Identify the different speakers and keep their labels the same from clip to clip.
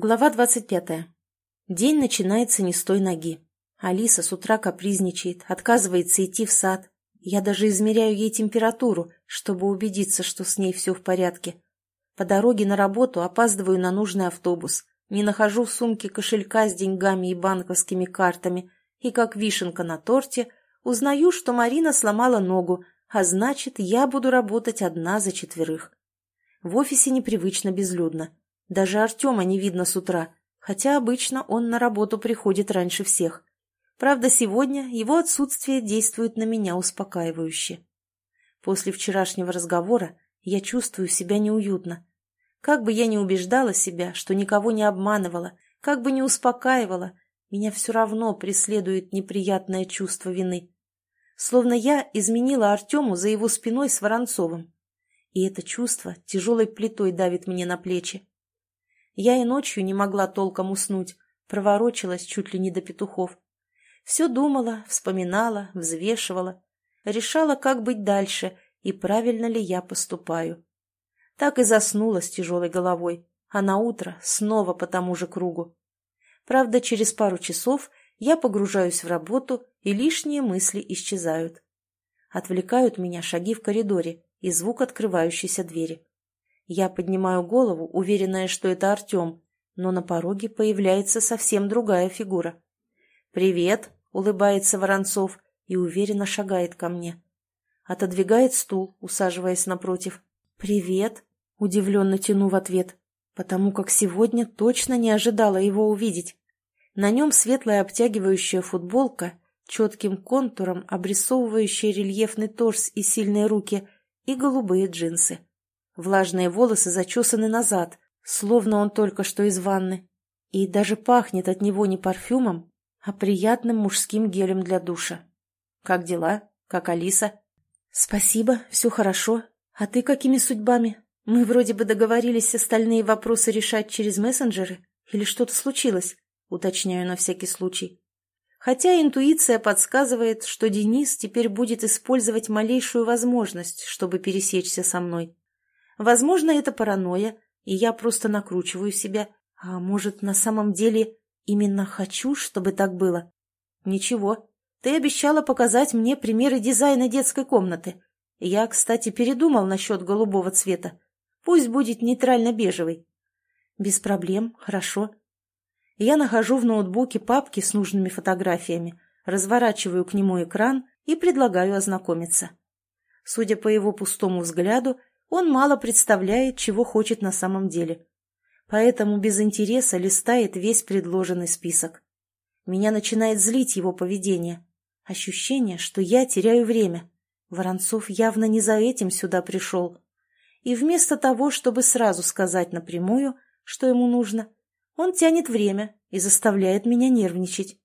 Speaker 1: Глава двадцать пятая. День начинается не с той ноги. Алиса с утра капризничает, отказывается идти в сад. Я даже измеряю ей температуру, чтобы убедиться, что с ней все в порядке. По дороге на работу опаздываю на нужный автобус. Не нахожу в сумке кошелька с деньгами и банковскими картами. И как вишенка на торте, узнаю, что Марина сломала ногу, а значит, я буду работать одна за четверых. В офисе непривычно безлюдно. Даже Артема не видно с утра, хотя обычно он на работу приходит раньше всех. Правда, сегодня его отсутствие действует на меня успокаивающе. После вчерашнего разговора я чувствую себя неуютно. Как бы я ни убеждала себя, что никого не обманывала, как бы ни успокаивала, меня все равно преследует неприятное чувство вины. Словно я изменила Артему за его спиной с Воронцовым. И это чувство тяжелой плитой давит мне на плечи. Я и ночью не могла толком уснуть, проворочилась чуть ли не до петухов. Все думала, вспоминала, взвешивала, решала, как быть дальше и правильно ли я поступаю. Так и заснула с тяжелой головой, а на утро снова по тому же кругу. Правда, через пару часов я погружаюсь в работу, и лишние мысли исчезают. Отвлекают меня шаги в коридоре и звук открывающейся двери. Я поднимаю голову, уверенная, что это Артем, но на пороге появляется совсем другая фигура. «Привет!» — улыбается Воронцов и уверенно шагает ко мне. Отодвигает стул, усаживаясь напротив. «Привет!» — удивленно тяну в ответ, потому как сегодня точно не ожидала его увидеть. На нем светлая обтягивающая футболка, четким контуром обрисовывающая рельефный торс и сильные руки, и голубые джинсы. Влажные волосы зачесаны назад, словно он только что из ванны. И даже пахнет от него не парфюмом, а приятным мужским гелем для душа. «Как дела? Как Алиса?» «Спасибо, все хорошо. А ты какими судьбами? Мы вроде бы договорились остальные вопросы решать через мессенджеры. Или что-то случилось?» Уточняю на всякий случай. Хотя интуиция подсказывает, что Денис теперь будет использовать малейшую возможность, чтобы пересечься со мной. Возможно, это паранойя, и я просто накручиваю себя. А может, на самом деле именно хочу, чтобы так было? Ничего. Ты обещала показать мне примеры дизайна детской комнаты. Я, кстати, передумал насчет голубого цвета. Пусть будет нейтрально-бежевый. Без проблем, хорошо. Я нахожу в ноутбуке папки с нужными фотографиями, разворачиваю к нему экран и предлагаю ознакомиться. Судя по его пустому взгляду, он мало представляет, чего хочет на самом деле. Поэтому без интереса листает весь предложенный список. Меня начинает злить его поведение. Ощущение, что я теряю время. Воронцов явно не за этим сюда пришел. И вместо того, чтобы сразу сказать напрямую, что ему нужно, он тянет время и заставляет меня нервничать.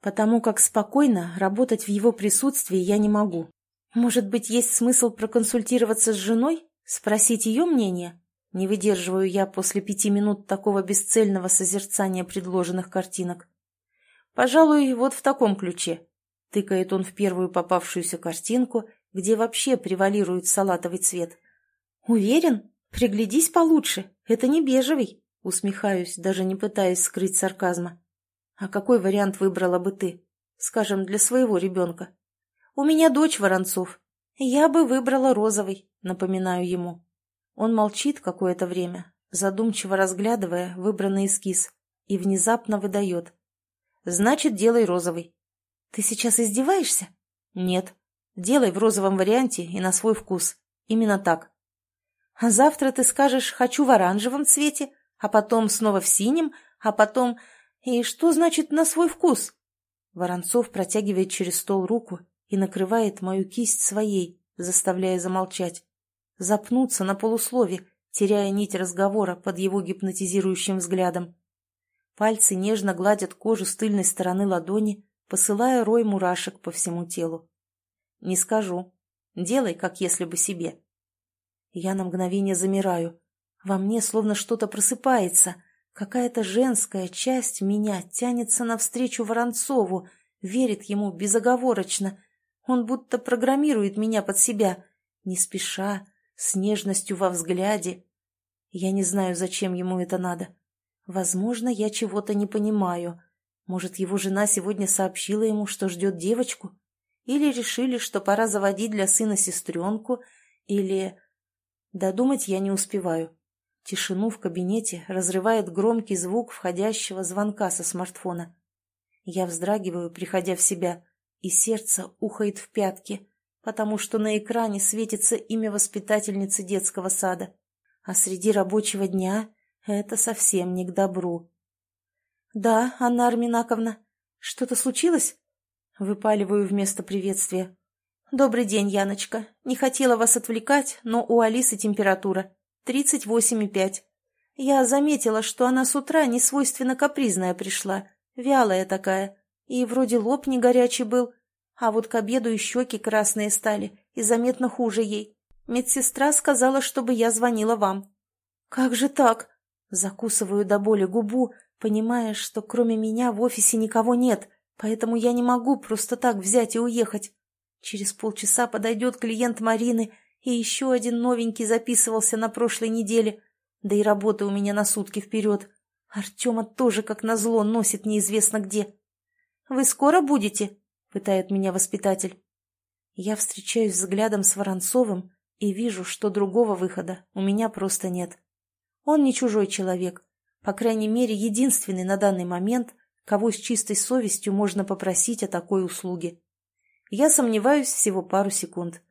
Speaker 1: Потому как спокойно работать в его присутствии я не могу. Может быть, есть смысл проконсультироваться с женой? Спросить ее мнение? Не выдерживаю я после пяти минут такого бесцельного созерцания предложенных картинок. Пожалуй, вот в таком ключе. Тыкает он в первую попавшуюся картинку, где вообще превалирует салатовый цвет. Уверен? Приглядись получше. Это не бежевый. Усмехаюсь, даже не пытаясь скрыть сарказма. А какой вариант выбрала бы ты? Скажем, для своего ребенка. «У меня дочь Воронцов. Я бы выбрала розовый», — напоминаю ему. Он молчит какое-то время, задумчиво разглядывая выбранный эскиз, и внезапно выдает. «Значит, делай розовый». «Ты сейчас издеваешься?» «Нет. Делай в розовом варианте и на свой вкус. Именно так». «А завтра ты скажешь «хочу в оранжевом цвете», а потом снова в синем, а потом... И что значит «на свой вкус»?» Воронцов протягивает через стол руку и накрывает мою кисть своей, заставляя замолчать. Запнуться на полуслове, теряя нить разговора под его гипнотизирующим взглядом. Пальцы нежно гладят кожу с тыльной стороны ладони, посылая рой мурашек по всему телу. Не скажу. Делай, как если бы себе. Я на мгновение замираю. Во мне словно что-то просыпается. Какая-то женская часть меня тянется навстречу Воронцову, верит ему безоговорочно, он будто программирует меня под себя, не спеша, с нежностью во взгляде. Я не знаю, зачем ему это надо. Возможно, я чего-то не понимаю. Может, его жена сегодня сообщила ему, что ждет девочку? Или решили, что пора заводить для сына сестренку? Или... Додумать я не успеваю. Тишину в кабинете разрывает громкий звук входящего звонка со смартфона. Я вздрагиваю, приходя в себя, и сердце ухает в пятки, потому что на экране светится имя воспитательницы детского сада. А среди рабочего дня это совсем не к добру. «Да, Анна Арминаковна, что-то случилось?» Выпаливаю вместо приветствия. «Добрый день, Яночка. Не хотела вас отвлекать, но у Алисы температура. Тридцать восемь и пять. Я заметила, что она с утра не свойственно капризная пришла, вялая такая, и вроде лоб не горячий был, а вот к обеду и щеки красные стали, и заметно хуже ей. Медсестра сказала, чтобы я звонила вам. «Как же так?» Закусываю до боли губу, понимая, что кроме меня в офисе никого нет, поэтому я не могу просто так взять и уехать. Через полчаса подойдет клиент Марины и еще один новенький записывался на прошлой неделе. Да и работа у меня на сутки вперед. Артема тоже, как назло, носит неизвестно где. «Вы скоро будете?» — пытает меня воспитатель. Я встречаюсь взглядом с Воронцовым и вижу, что другого выхода у меня просто нет. Он не чужой человек, по крайней мере, единственный на данный момент, кого с чистой совестью можно попросить о такой услуге. Я сомневаюсь всего пару секунд.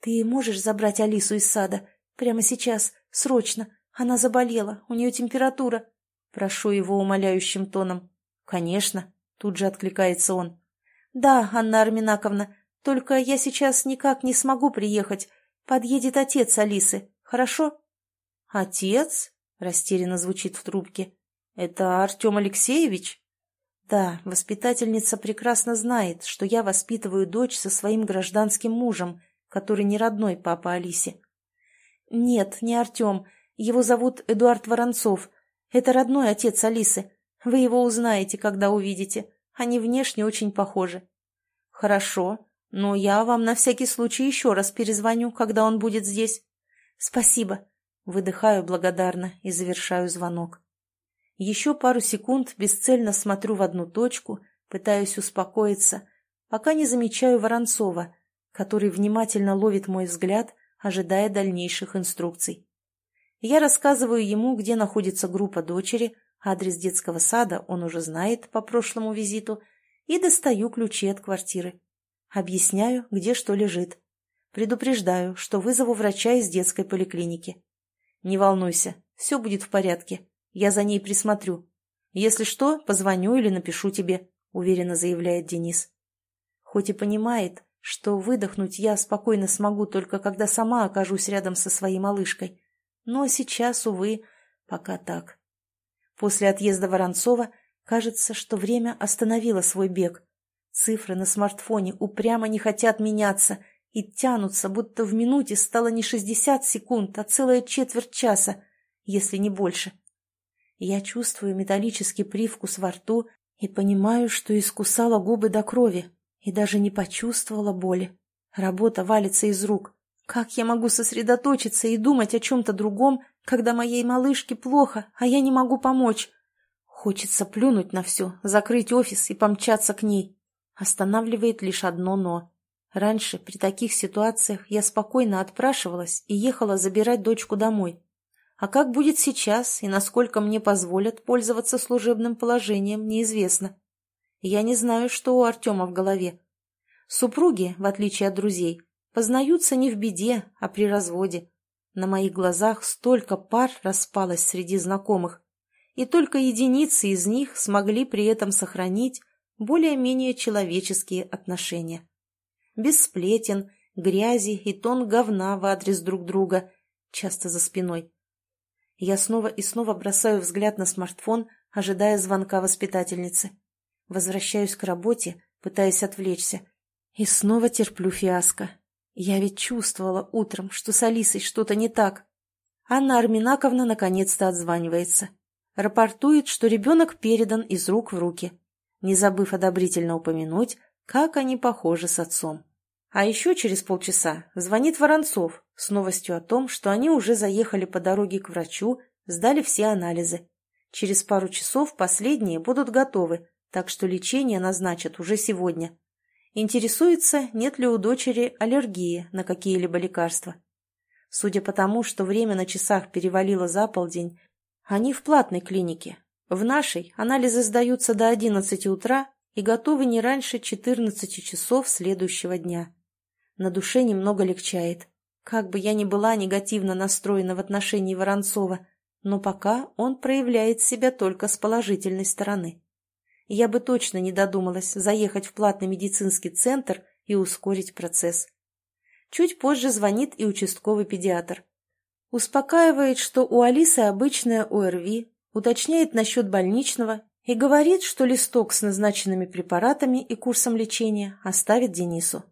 Speaker 1: «Ты можешь забрать Алису из сада? Прямо сейчас, срочно. Она заболела, у нее температура». Прошу его умоляющим тоном. «Конечно», — тут же откликается он. «Да, Анна Арминаковна, только я сейчас никак не смогу приехать. Подъедет отец Алисы, хорошо?» «Отец?» — растерянно звучит в трубке. «Это Артем Алексеевич?» «Да, воспитательница прекрасно знает, что я воспитываю дочь со своим гражданским мужем, который не родной папа Алисе. Нет, не Артем. Его зовут Эдуард Воронцов. Это родной отец Алисы. Вы его узнаете, когда увидите. Они внешне очень похожи. Хорошо, но я вам на всякий случай еще раз перезвоню, когда он будет здесь. Спасибо. Выдыхаю благодарно и завершаю звонок. Еще пару секунд бесцельно смотрю в одну точку, пытаюсь успокоиться, пока не замечаю Воронцова, который внимательно ловит мой взгляд, ожидая дальнейших инструкций. Я рассказываю ему, где находится группа дочери, адрес детского сада он уже знает по прошлому визиту, и достаю ключи от квартиры. Объясняю, где что лежит. Предупреждаю, что вызову врача из детской поликлиники. Не волнуйся, все будет в порядке. Я за ней присмотрю. Если что, позвоню или напишу тебе, уверенно заявляет Денис. Хоть и понимает, что выдохнуть я спокойно смогу только когда сама окажусь рядом со своей малышкой. Но сейчас, увы, пока так. После отъезда Воронцова кажется, что время остановило свой бег. Цифры на смартфоне упрямо не хотят меняться и тянутся, будто в минуте стало не 60 секунд, а целая четверть часа, если не больше. Я чувствую металлический привкус во рту и понимаю, что искусала губы до крови, и даже не почувствовала боли. Работа валится из рук. Как я могу сосредоточиться и думать о чем-то другом, когда моей малышке плохо, а я не могу помочь? Хочется плюнуть на все, закрыть офис и помчаться к ней. Останавливает лишь одно «но». Раньше, при таких ситуациях, я спокойно отпрашивалась и ехала забирать дочку домой. А как будет сейчас и насколько мне позволят пользоваться служебным положением, неизвестно. Я не знаю, что у Артема в голове. Супруги, в отличие от друзей, познаются не в беде, а при разводе. На моих глазах столько пар распалось среди знакомых, и только единицы из них смогли при этом сохранить более-менее человеческие отношения. Без сплетен, грязи и тон говна в адрес друг друга, часто за спиной. Я снова и снова бросаю взгляд на смартфон, ожидая звонка воспитательницы. Возвращаюсь к работе, пытаясь отвлечься. И снова терплю фиаско. Я ведь чувствовала утром, что с Алисой что-то не так. Анна Арминаковна наконец-то отзванивается. Рапортует, что ребенок передан из рук в руки, не забыв одобрительно упомянуть, как они похожи с отцом. А еще через полчаса звонит Воронцов с новостью о том, что они уже заехали по дороге к врачу, сдали все анализы. Через пару часов последние будут готовы, так что лечение назначат уже сегодня. Интересуется, нет ли у дочери аллергии на какие-либо лекарства. Судя по тому, что время на часах перевалило за полдень, они в платной клинике. В нашей анализы сдаются до 11 утра и готовы не раньше 14 часов следующего дня. На душе немного легчает. Как бы я ни была негативно настроена в отношении Воронцова, но пока он проявляет себя только с положительной стороны. Я бы точно не додумалась заехать в платный медицинский центр и ускорить процесс. Чуть позже звонит и участковый педиатр. Успокаивает, что у Алисы обычная ОРВИ, уточняет насчет больничного и говорит, что листок с назначенными препаратами и курсом лечения оставит Денису.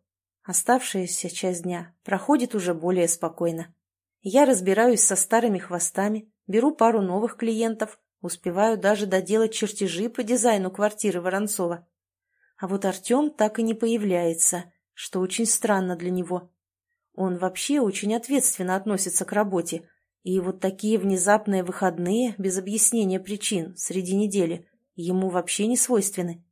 Speaker 1: Оставшаяся часть дня проходит уже более спокойно. Я разбираюсь со старыми хвостами, беру пару новых клиентов, успеваю даже доделать чертежи по дизайну квартиры Воронцова. А вот Артем так и не появляется, что очень странно для него. Он вообще очень ответственно относится к работе, и вот такие внезапные выходные без объяснения причин среди недели ему вообще не свойственны.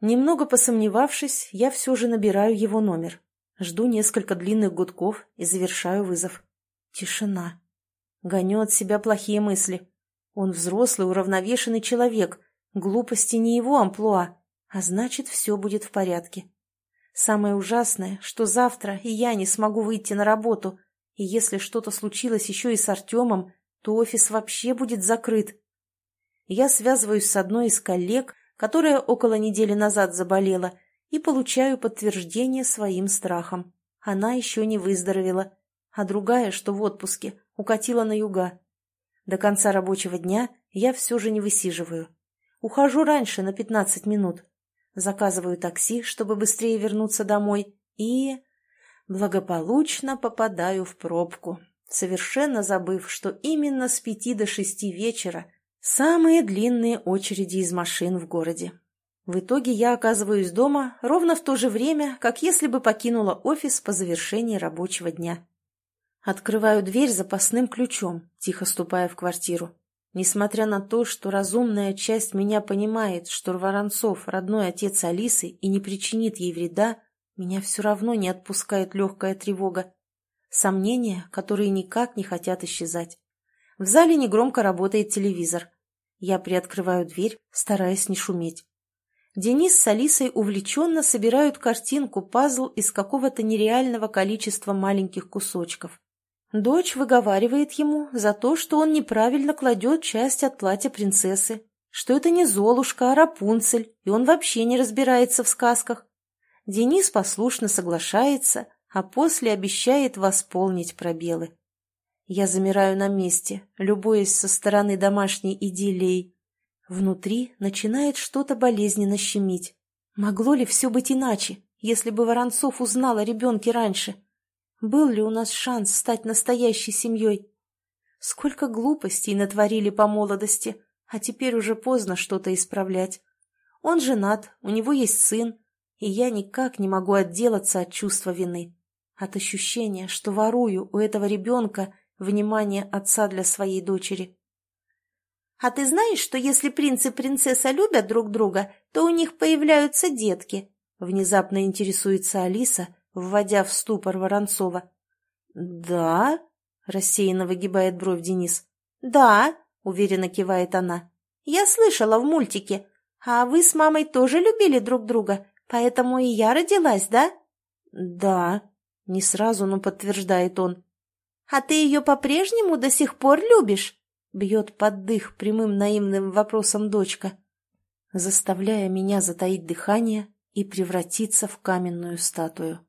Speaker 1: Немного посомневавшись, я все же набираю его номер. Жду несколько длинных гудков и завершаю вызов. Тишина. Гоню от себя плохие мысли. Он взрослый, уравновешенный человек. Глупости не его амплуа, а значит, все будет в порядке. Самое ужасное, что завтра я не смогу выйти на работу, и если что-то случилось еще и с Артемом, то офис вообще будет закрыт. Я связываюсь с одной из коллег, которая около недели назад заболела, и получаю подтверждение своим страхам. Она еще не выздоровела, а другая, что в отпуске, укатила на юга. До конца рабочего дня я все же не высиживаю. Ухожу раньше на 15 минут. Заказываю такси, чтобы быстрее вернуться домой, и... Благополучно попадаю в пробку, совершенно забыв, что именно с пяти до шести вечера самые длинные очереди из машин в городе. В итоге я оказываюсь дома ровно в то же время, как если бы покинула офис по завершении рабочего дня. Открываю дверь запасным ключом, тихо ступая в квартиру. Несмотря на то, что разумная часть меня понимает, что Воронцов – родной отец Алисы и не причинит ей вреда, меня все равно не отпускает легкая тревога. Сомнения, которые никак не хотят исчезать. В зале негромко работает телевизор. Я приоткрываю дверь, стараясь не шуметь. Денис с Алисой увлеченно собирают картинку-пазл из какого-то нереального количества маленьких кусочков. Дочь выговаривает ему за то, что он неправильно кладет часть от платья принцессы, что это не Золушка, а Рапунцель, и он вообще не разбирается в сказках. Денис послушно соглашается, а после обещает восполнить пробелы. Я замираю на месте, любуясь со стороны домашней идиллией. Внутри начинает что-то болезненно щемить. Могло ли все быть иначе, если бы Воронцов узнал о ребенке раньше? — был ли у нас шанс стать настоящей семьей? Сколько глупостей натворили по молодости, а теперь уже поздно что-то исправлять. Он женат, у него есть сын, и я никак не могу отделаться от чувства вины, от ощущения, что ворую у этого ребенка внимание отца для своей дочери. «А ты знаешь, что если принц и принцесса любят друг друга, то у них появляются детки?» Внезапно интересуется Алиса, вводя в ступор Воронцова. «Да?» — рассеянно выгибает бровь Денис. «Да», — уверенно кивает она. «Я слышала в мультике. А вы с мамой тоже любили друг друга, поэтому и я родилась, да?» «Да», — не сразу, но подтверждает он. «А ты ее по-прежнему до сих пор любишь?» — бьет под дых прямым наивным вопросом дочка, заставляя меня затаить дыхание и превратиться в каменную статую.